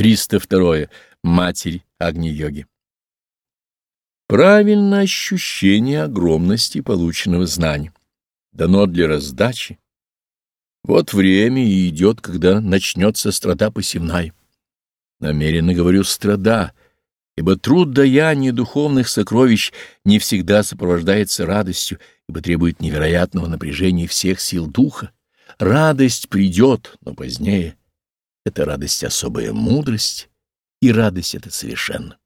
302. Матерь Агни-йоги. Правильное ощущение огромности полученного знания дано для раздачи. Вот время и идет, когда начнется страда посевная. Намеренно говорю «страда», ибо труд даяния духовных сокровищ не всегда сопровождается радостью, ибо требует невероятного напряжения всех сил духа. Радость придет, но позднее. Это радость особая мудрость, и радость эта совершенна.